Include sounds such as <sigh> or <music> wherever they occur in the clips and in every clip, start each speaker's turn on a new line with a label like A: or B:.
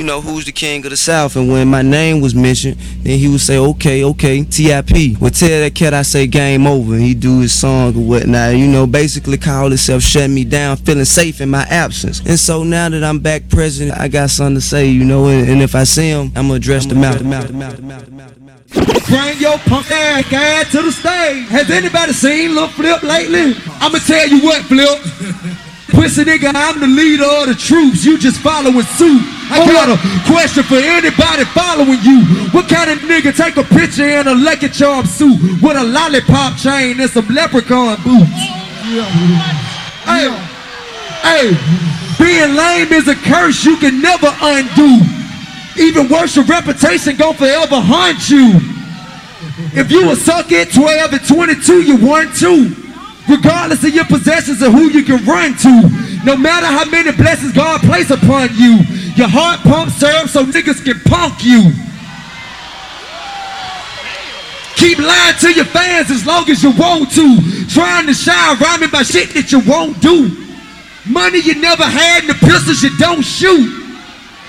A: you know, who's the king of the South? And when my name was mentioned, then he would say, okay, okay, TIP. Would tell that cat I say game over, and he do his song or whatnot. You know, basically call himself shut me down, feeling safe in my absence. And so now that I'm back present, I got something to say, you know, and, and if I see him, I'm gonna address the mouth.
B: Bring your punk ass guy to the stage. Has anybody seen Lil Flip lately? I'ma tell you what, Flip. <laughs> Pussy nigga, I'm the leader of the troops. You just following suit. I got a question for anybody following you. What kind of nigga take a picture in a Lucky Charm suit with a lollipop chain and some leprechaun boots? Yeah. Hey, hey, being lame is a curse you can never undo. Even worse, your reputation gon' forever haunt you. If you a suck at 12 and 22, you weren't two. Regardless of your possessions and who you can run to. No matter how many blessings God place upon you, your heart pump serves so niggas can punk you. Keep lying to your fans as long as you want to. Trying to shine, rhyming by shit that you won't do. Money you never had and the pistols you don't shoot.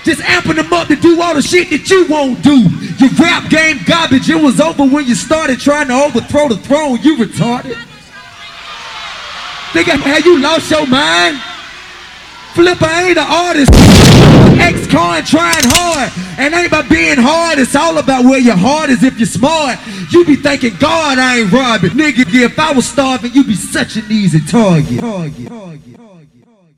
B: Just amping them up to do all the shit that you won't do. Your rap game garbage, it was over when you started trying to overthrow the throne, you retarded. Nigga, have you lost your mind? Flipper ain't an artist. Ex-con trying hard. And ain't about being hard, it's all about where your heart is if you're smart. You be thinking, God, I ain't robbing. Nigga, if I was starving, you'd be such an easy target. target, target, target.